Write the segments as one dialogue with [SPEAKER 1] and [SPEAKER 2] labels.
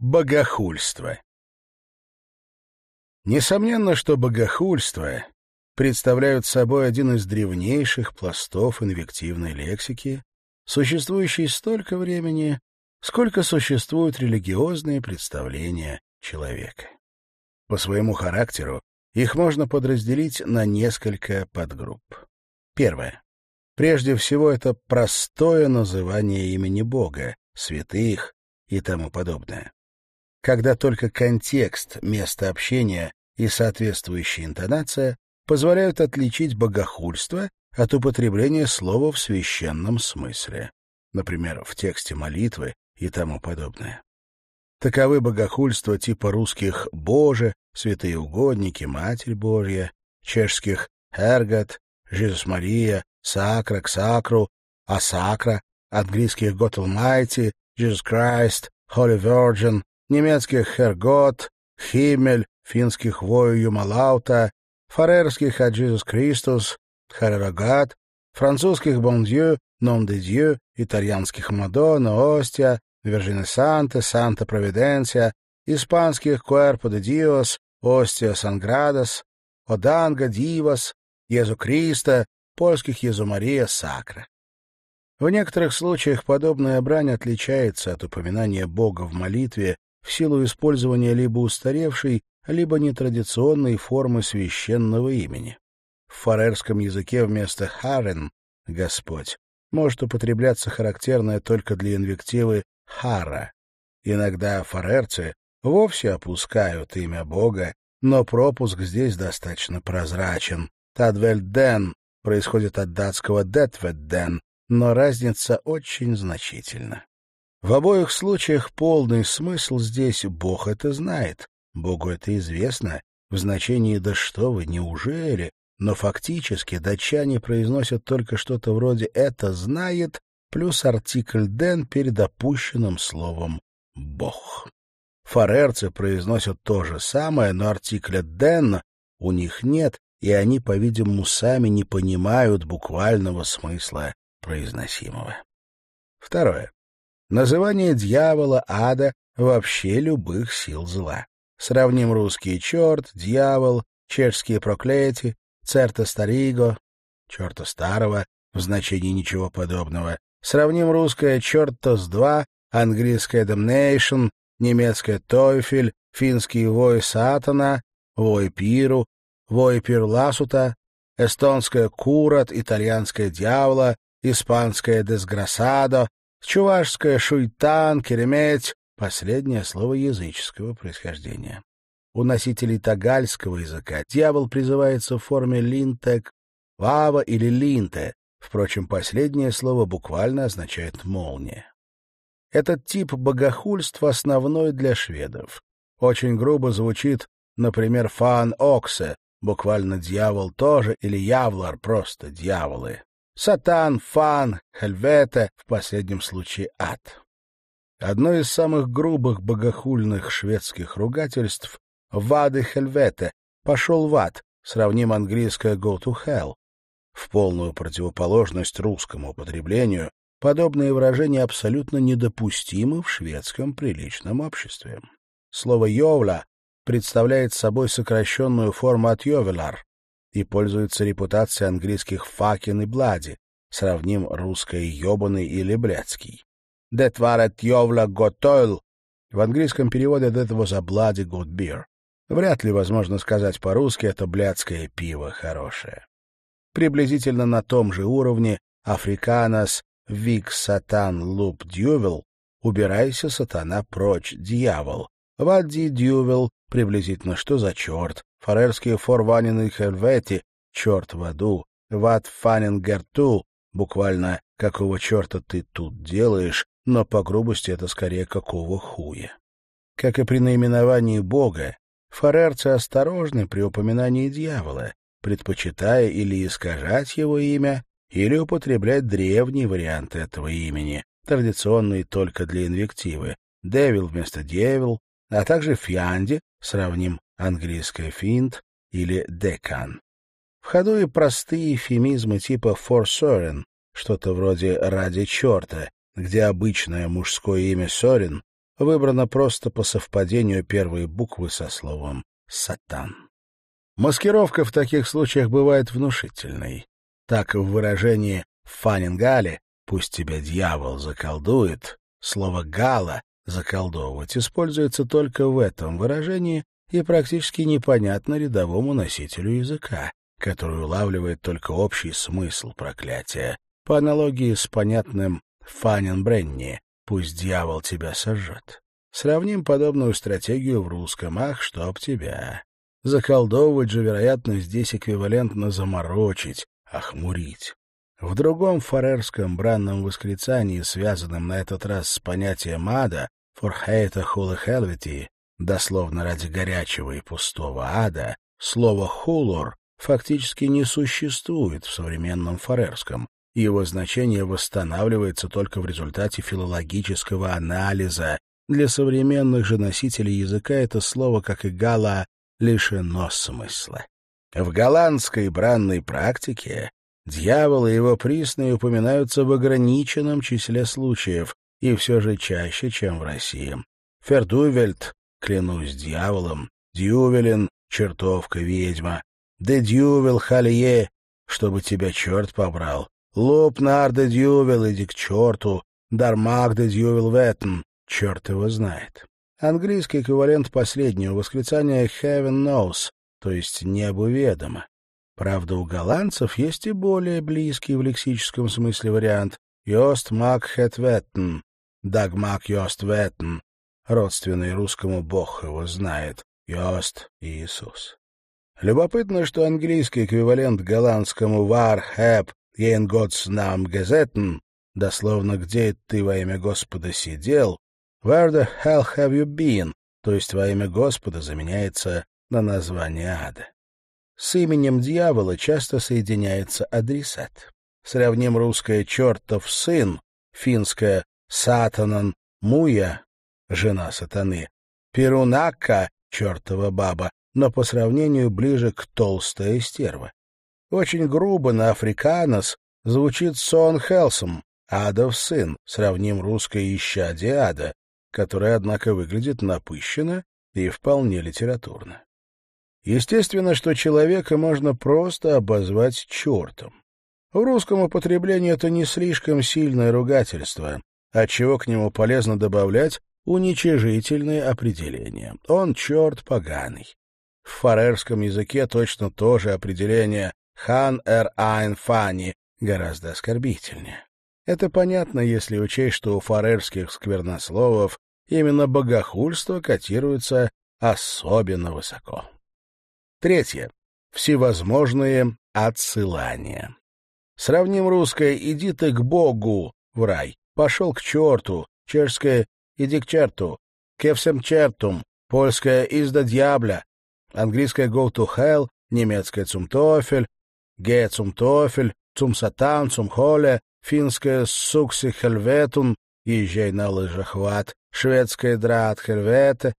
[SPEAKER 1] Богохульство. Несомненно, что богохульство представляют собой один из древнейших пластов инвективной лексики, существующий столько времени, сколько существуют религиозные представления человека. По своему характеру их можно подразделить на несколько подгрупп. Первое. Прежде всего, это простое называние имени Бога, святых и тому подобное когда только контекст, место общения и соответствующая интонация позволяют отличить богохульство от употребления слова в священном смысле, например, в тексте молитвы и тому подобное. Таковы богохульства типа русских «Боже», «Святые угодники», «Матерь Божья», чешских «Эргот», «Жизус Мария», «Сакра», «Ксакру», «Асакра», английских «God Almighty», «Jesus Christ», «Holy Virgin», немецких «Хергот», «Химмель», финских «Вою Юмалаута», фарерских «А Джизус Кристус», «Харерогат», французских «Бондью», «Ном де Дью», итальянских «Мадонна», «Остия», «Вирджине Санте», «Санта Провиденция», испанских «Куэрпо де Диос», «Остия Санградос», «Оданга Дивас», «Езу Криста», польских «Езу Мария Сакра». В некоторых случаях подобная брань отличается от упоминания Бога в молитве в силу использования либо устаревшей, либо нетрадиционной формы священного имени. В фарерском языке вместо «харен» — «Господь» может употребляться характерное только для инвективы «хара». Иногда фарерцы вовсе опускают имя Бога, но пропуск здесь достаточно прозрачен. «Тадвельден» происходит от датского «детведден», но разница очень значительна. В обоих случаях полный смысл здесь «Бог это знает», Богу это известно, в значении «да что вы, неужели?», но фактически датчане произносят только что-то вроде «это знает» плюс артикль «ден» перед опущенным словом «бог». Фарерцы произносят то же самое, но артикля «ден» у них нет, и они, по-видимому, сами не понимают буквального смысла произносимого. Второе. Называние дьявола, ада, вообще любых сил зла. Сравним русский черт, дьявол, чешские проклятия, церта стариго, черта старого, в значении ничего подобного. Сравним русское черта с два, английское damnation, немецкое тойфель, финский вой сатана, вой пиру, вой пирласута, эстонское курат, итальянское дьявола, испанское десграсадо, Чувашское «шуйтан», «кереметь» — последнее слово языческого происхождения. У носителей тагальского языка дьявол призывается в форме линтек, вава или линте, впрочем, последнее слово буквально означает «молния». Этот тип богохульства основной для шведов. Очень грубо звучит, например, «fan också», буквально «дьявол тоже» или «jävlar» — просто «дьяволы». Satan, Fan, Helvete, в последнем случае ад. Одно из самых грубых богохульных шведских ругательств — «dra åt helvete» — «пошел в ад», сравним английское «go to hell». В полную противоположность русскому употреблению подобные выражения абсолютно недопустимы в шведском приличном обществе. Слово «йовла» представляет собой сокращенную форму от «йовелар», и пользуется репутацией английских «факин» и «блади», сравним русское «ёбаный» или «блядский». «Det var ett jävla в английском переводе от этого за «bloody good beer». Вряд ли возможно сказать по-русски «это блядское пиво хорошее». Приблизительно на том же уровне «Африканос вик сатан луп дьювел» «убирайся, сатана, прочь, дьявол». «Вадди дьювел» приблизительно «что за черт?» Фарерские форванины хельвети, черт в аду, ват фанингерту, буквально «какого черта ты тут делаешь», но по грубости это скорее «какого хуя». Как и при наименовании Бога, фарерцы осторожны при упоминании дьявола, предпочитая или искажать его имя, или употреблять древний вариант этого имени, традиционный только для инвективы, «девил» вместо «девил», а также «фьянди», сравним английское «финт» или «декан». В ходу и простые эфемизмы типа «for Soren», что-то вроде «ради черта», где обычное мужское имя Сорин выбрано просто по совпадению первой буквы со словом «сатан». Маскировка в таких случаях бывает внушительной. Так в выражении «фанингале» «пусть тебя дьявол заколдует» слово «гала» «заколдовывать» используется только в этом выражении и практически непонятно рядовому носителю языка, который улавливает только общий смысл проклятия, по аналогии с понятным «фанин бренни» «пусть дьявол тебя сожжет». Сравним подобную стратегию в русском «ах, чтоб тебя». Заколдовывать же, вероятно, здесь эквивалентно заморочить, охмурить. В другом фарерском бранном восклицании, связанном на этот раз с понятием ада, «for hate hula helvety», дословно ради горячего и пустого ада, слово «хулор» фактически не существует в современном фарерском, и его значение восстанавливается только в результате филологического анализа. Для современных же носителей языка это слово, как и гала, лишено смысла. В голландской бранной практике дьявол и его присные упоминаются в ограниченном числе случаев, и все же чаще, чем в России. Фердувельт, клянусь дьяволом, Дьювелин, чертовка ведьма, де дьювел халье, чтобы тебя черт побрал, луп нар де дьювел, иди к черту, дармак де дьювел ветн, черт его знает. Английский эквивалент последнего восклицания «heaven knows», то есть «небу ведомо». Правда, у голландцев есть и более близкий в лексическом смысле вариант «Йост мак хет веттен», «Дагмак йост веттен», родственный русскому «Бог его знает», «Йост Иисус». Любопытно, что английский эквивалент голландскому «War heb jen Gods nam gezeten», дословно «Где ты во имя Господа сидел», Where the hell have you been? То есть во имя Господа заменяется на название ада. С именем дьявола часто соединяется адресат. Сравним русское «чертов сын», финское «сатанан муя», жена сатаны, «перунака», чертова баба, но по сравнению ближе к толстая стерва. Очень грубо на африканос звучит сон Хелсом, адов сын, сравним русское «исчадие ада», которая, однако, выглядит напыщенно и вполне литературно. Естественно, что человека можно просто обозвать чертом. В русском употреблении это не слишком сильное ругательство, отчего к нему полезно добавлять уничижительные определения. Он черт поганый. В фарерском языке точно то же определение «хан эр айн фани» гораздо оскорбительнее. Это понятно, если учесть, что у фарерских сквернословов именно богохульство котируется особенно высоко. Третье. Всевозможные отсылания. Сравним русское «иди ты к Богу» в рай, «пошел к черту», чешское «иди к черту», «кевсем чертум», польское «изда дьябля», английское «go to hell», немецкое «zum Teufel», «ge zum Teufel», «zum Satan», «zum Holle», финское «сукси хельветун», «езжай на лыжах в ад», шведское «драат хельвете»,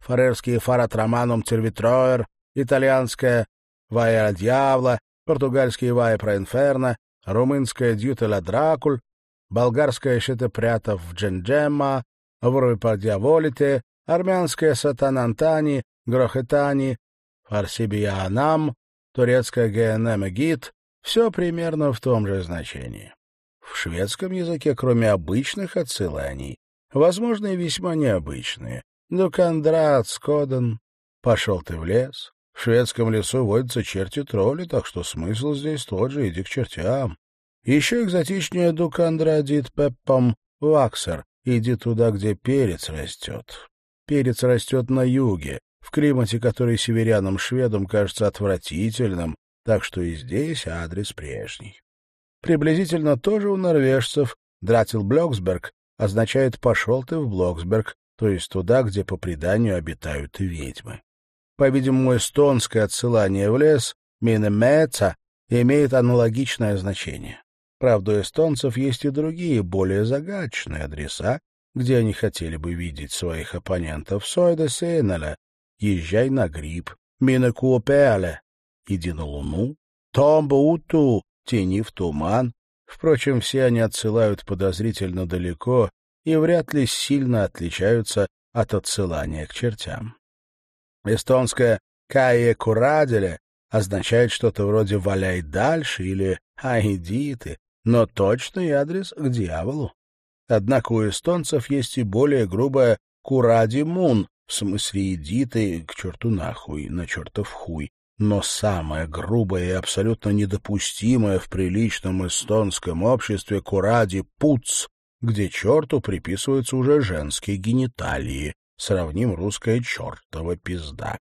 [SPEAKER 1] фарерские «фарат романом тервитроер», итальянское «вая дьявола», португальские «вая про инферно», румынское «дьютеля дракуль», болгарское «шетепрятов в дженджемма», «врой по дьяволите», армянское «сатанантани», «грохетани», «фарсибиянам», турецкое «генемегит» — все примерно в том же значении. В шведском языке, кроме обычных отсыланий, возможно, и весьма необычные. Дукандрат, Скоден, пошел ты в лес. В шведском лесу водятся черти-тролли, так что смысл здесь тот же, иди к чертям. Еще экзотичнее Дукандрадит Пеппом Ваксер, иди туда, где перец растет. Перец растет на юге, в климате, который северянам-шведам кажется отвратительным, так что и здесь адрес прежний. Приблизительно тоже у норвежцев «Дратил Блоксберг» означает «пошел ты в Блоксберг», то есть туда, где по преданию обитают ведьмы. По-видимому, эстонское отсылание в лес «Минемеца» имеет аналогичное значение. Правда, у эстонцев есть и другие, более загадочные адреса, где они хотели бы видеть своих оппонентов. «Сойда Сейнеля», «Езжай на гриб», «Минекуопеале», «Иди на луну», «Томбауту», тени в туман. Впрочем, все они отсылают подозрительно далеко и вряд ли сильно отличаются от отсылания к чертям. Эстонское «кае кураделе» означает что-то вроде «валяй дальше» или «айди ты», но точный адрес к дьяволу. Однако у эстонцев есть и более грубое «куради мун», в смысле «иди ты к черту нахуй, на чертов хуй». Но самое грубое и абсолютно недопустимое в приличном эстонском обществе «куради пуц», где черту приписываются уже женские гениталии, сравним русское «чертова пизда».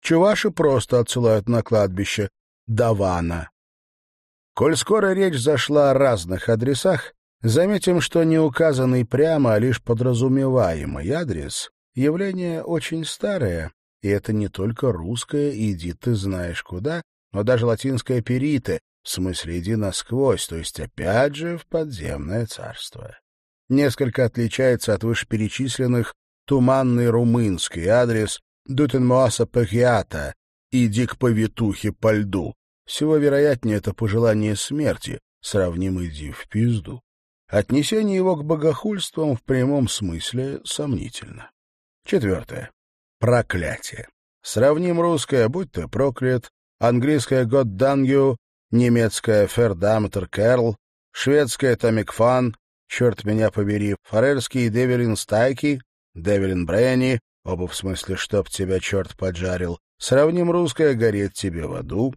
[SPEAKER 1] Чуваши просто отсылают на кладбище Давана. Коль скоро речь зашла о разных адресах, заметим, что не указанный прямо, а лишь подразумеваемый адрес — явление очень старое, и это не только русское «иди ты знаешь куда», но даже латинское «перите», в смысле «иди насквозь», то есть опять же в подземное царство. Несколько отличается от вышеперечисленных туманный румынский адрес «Дутенмоаса Пахиата» «Иди к повитухе по льду». Всего вероятнее, это пожелание смерти, сравним «иди в пизду». Отнесение его к богохульствам в прямом смысле сомнительно. Четвертое. Проклятие. Сравним русское «будь ты проклят», английское «God damn you», немецкое «Фердамтер Керл», шведское «Томикфан», «Черт меня побери», форельский «Девелин Стайки», «Девелин Бренни», оба в смысле «чтоб тебя черт поджарил», сравним русское «Гореть тебе в аду»,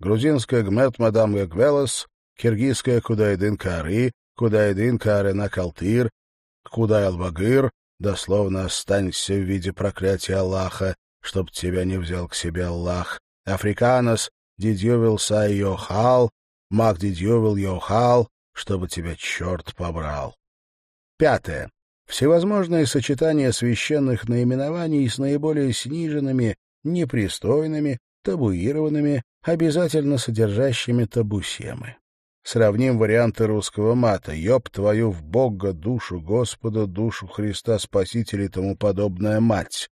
[SPEAKER 1] грузинское «Гмет мадам Гагвелос», киргизское «Кудайдын Кары», «Кудайдын Кары на Калтыр», «Кудай Албагыр», дословно «останься в виде проклятия Аллаха», чтоб тебя не взял к себе Аллах, «Африканос», «Дидьювил Сай Йохал», «Мак Дидьювил Йохал», чтобы тебя черт побрал. Пятое. Всевозможные сочетания священных наименований с наиболее сниженными, непристойными, табуированными, обязательно содержащими табусемы. Сравним варианты русского мата «Ёб твою в Бога, душу Господа, душу Христа Спасителя и тому подобная мать».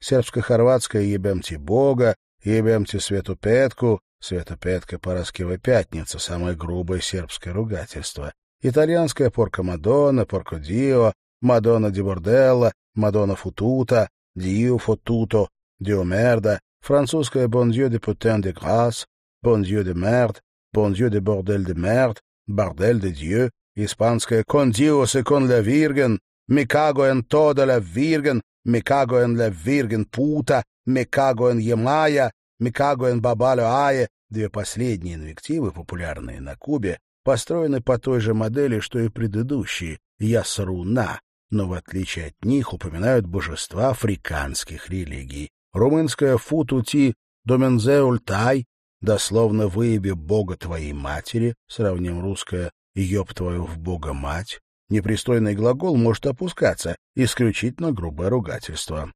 [SPEAKER 1] Сербско-хорватское «Ебемте Бога», «Ебемте Свету Петку», «Света Петка Параскева Пятница» — самое грубое сербское ругательство. Итальянское «Порко Мадонна», «Порко Дио», «Мадонна ди Борделла», «Мадонна Футута», «Дио Фотуто», «Дио Мерда», французское «Bon Dieu de putain de grâce», «Bon Dieu de merde», bon Dieu de bordel de merde, bordel de Dieu, испанское con Dios y con la Virgen, me cago en toda la Virgen, me cago en la Virgen puta, me cago en Ямая, me cago en Бабалю Ае, две последние инвективы, популярные на Кубе, построены по той же модели, что и предыдущие, Ясруна, но в отличие от них упоминают божества африканских религий. Румынская Футути Домензеультай дословно «выеби Бога твоей матери», сравним русское «еб твою в Бога мать», непристойный глагол может опускаться, исключительно грубое ругательство.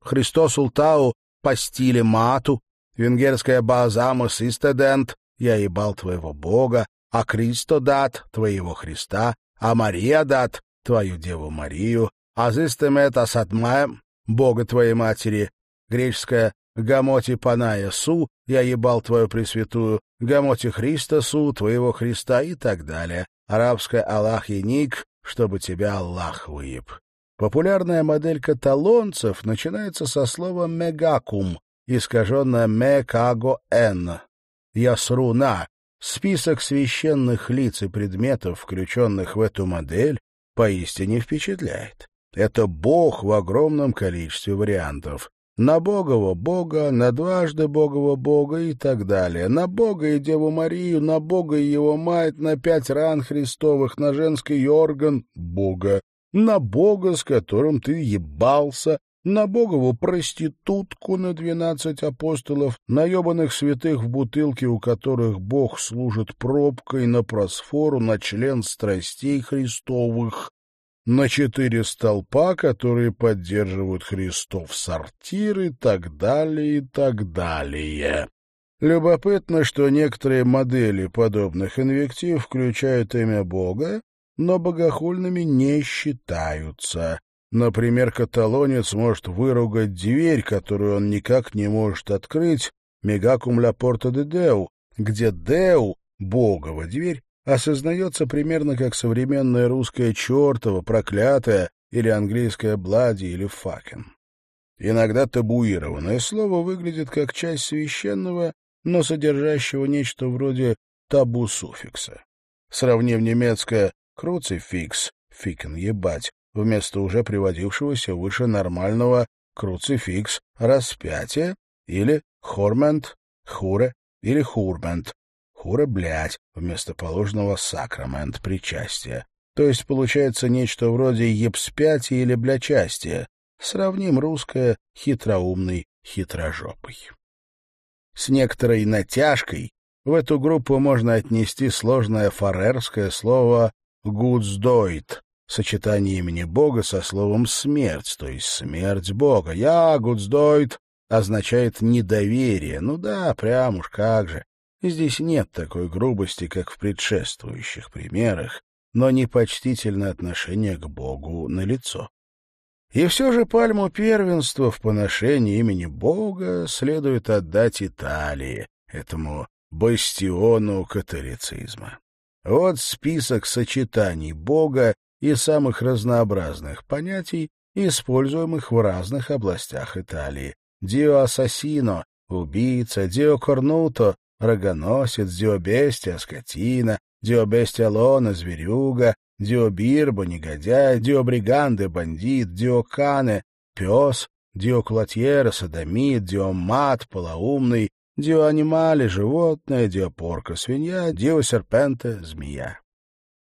[SPEAKER 1] Христос ултау по стиле мату, венгерская базамус истедент, я ебал твоего Бога, а Христо дат, твоего Христа, а Мария дат, твою Деву Марию, а зистемет асатмаем, Бога твоей матери, греческая Гамоти Паная Су, я ебал твою пресвятую, Гамоти Христа Су, твоего Христа и так далее. Арабская Аллах и Ник, чтобы тебя Аллах выеб. Популярная модель каталонцев начинается со слова «мегакум», искаженное «мекаго-эн». Ясруна — список священных лиц и предметов, включенных в эту модель, поистине впечатляет. Это Бог в огромном количестве вариантов на Богово Бога, на дважды Богово Бога и так далее, на Бога и Деву Марию, на Бога и Его Мать, на пять ран Христовых, на женский орган Бога, на Бога, с которым ты ебался, на Богову проститутку на двенадцать апостолов, на ебаных святых в бутылке, у которых Бог служит пробкой, на просфору, на член страстей Христовых, на четыре столпа, которые поддерживают Христов сортир и так далее, и так далее. Любопытно, что некоторые модели подобных инвектив включают имя Бога, но богохульными не считаются. Например, каталонец может выругать дверь, которую он никак не может открыть, «Мегакум ля порта де Деу», где Деу, Богова дверь, осознается примерно как современное русское «чертово», «проклятое» или английское «блади» или «факен». Иногда табуированное слово выглядит как часть священного, но содержащего нечто вроде табу-суффикса. Сравнив немецкое «круцификс» — «фикен ебать» вместо уже приводившегося выше нормального «круцификс» — «распятие» или «хормент» — «хуре» или «хурмент» — «хуре, блядь» вместо положенного «сакрамент» — «причастие». То есть получается нечто вроде «ебспятия» или «блячастия», Сравним русское хитроумный хитрожопый. С некоторой натяжкой в эту группу можно отнести сложное фарерское слово «гудсдойт», сочетание имени Бога со словом «смерть», то есть «смерть Бога». «Я, гудсдойт» означает «недоверие». Ну да, прям уж как же. Здесь нет такой грубости, как в предшествующих примерах, но непочтительное отношение к Богу налицо. И все же пальму первенства в поношении имени Бога следует отдать Италии, этому бастиону католицизма. Вот список сочетаний Бога и самых разнообразных понятий, используемых в разных областях Италии. Дио Ассасино — убийца, Дио Корнуто — рогоносец, Дио Бестия — скотина, Дио Бестия Лона — зверюга, Диобирбо, негодяй, Диобриганде, бандит, Диокане, пес, Диоклотьера, садомит, Диомат, полоумный, Диоанимали, животное, Диопорка, свинья, Диосерпенте, змея.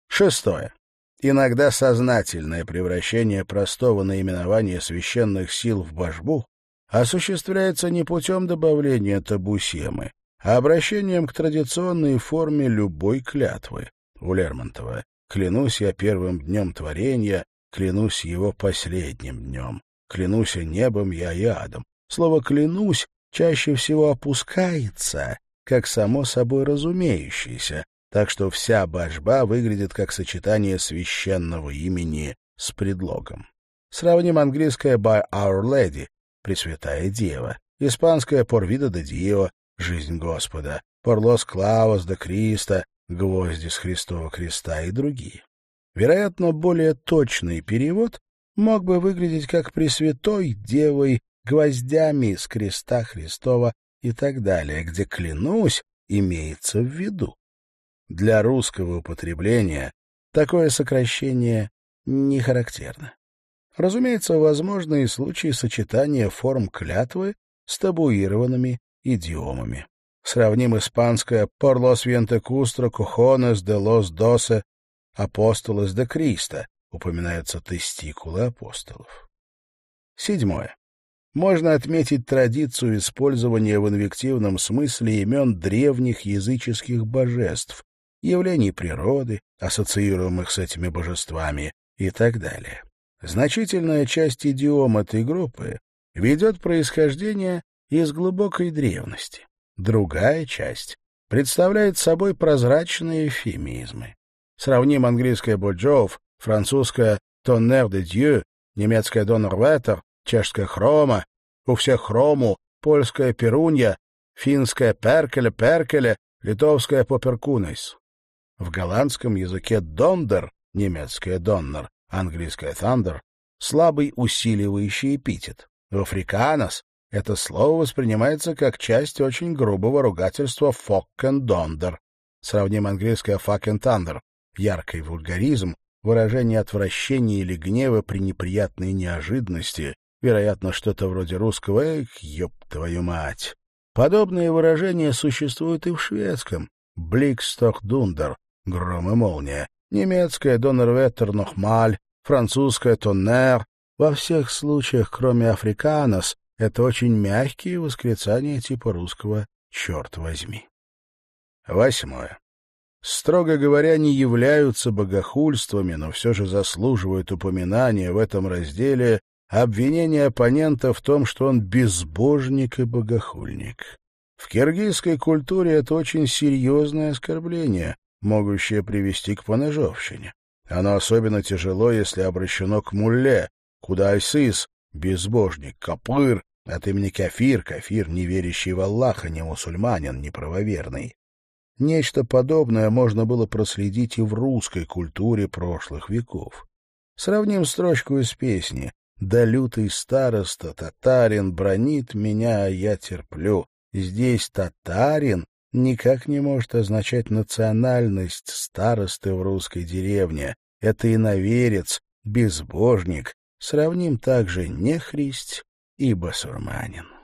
[SPEAKER 1] Шестое. Иногда сознательное превращение простого наименования священных сил в божбу осуществляется не путем добавления табусемы, а обращением к традиционной форме любой клятвы. У Лермонтова Клянусь я первым днем творения, клянусь его последним днем. Клянусь небом я и адом. Слово «клянусь» чаще всего опускается, как само собой разумеющееся, так что вся божба выглядит как сочетание священного имени с предлогом. Сравним английское «by Our Lady» — «Пресвятая Дева», испанское «por vida de Dio» — «Жизнь Господа», «por los clavos de Cristo» гвозди с Христова креста и другие. Вероятно, более точный перевод мог бы выглядеть как «Пресвятой Девой гвоздями с креста Христова» и так далее, где «клянусь» имеется в виду. Для русского употребления такое сокращение не характерно. Разумеется, возможны и случаи сочетания форм клятвы с табуированными идиомами. Сравним испанское «por los vientecustro cojones de los doce apóstoles de Cristo» упоминаются тестикулы апостолов. Седьмое. Можно отметить традицию использования в инвективном смысле имен древних языческих божеств, явлений природы, ассоциируемых с этими божествами и так далее. Значительная часть идиом этой группы ведет происхождение из глубокой древности. Другая часть представляет собой прозрачные эфемизмы. Сравним английское «боджов», французское «тоннер де дью», немецкое «доннерветер», чешское «хрома», у всех «хрому», польское «перунья», финское «перкеле», «перкеле», литовское «поперкунейс». В голландском языке «дондер», немецкое «доннер», английское «thunder» — слабый усиливающий эпитет. В африканос это слово воспринимается как часть очень грубого ругательства «фоккен-дондер». Сравним английское «fucking-thunder» — яркий вульгаризм, выражение отвращения или гнева при неприятной неожиданности, вероятно, что-то вроде русского «эх, ёб твою мать». Подобные выражения существуют и в шведском «бликсток-дундер» — гром и молния, немецкое «доннерветер нохмаль», французское «тоннер». Во всех случаях, кроме «африканос», это очень мягкие восклицания типа русского «черт возьми». Восьмое. Строго говоря, не являются богохульствами, но все же заслуживают упоминания в этом разделе обвинения оппонента в том, что он безбожник и богохульник. В киргизской культуре это очень серьезное оскорбление, могущее привести к поножовщине. Оно особенно тяжело, если обращено к мулле, куда Айсис, безбожник, капыр, от имени Кафир, Кафир, не верящий в Аллаха, не мусульманин, не правоверный. Нечто подобное можно было проследить и в русской культуре прошлых веков. Сравним строчку из песни «Да лютый староста, татарин, бронит меня, а я терплю». Здесь «татарин» никак не может означать национальность старосты в русской деревне. Это иноверец, безбожник. Сравним также нехрист и басурманин.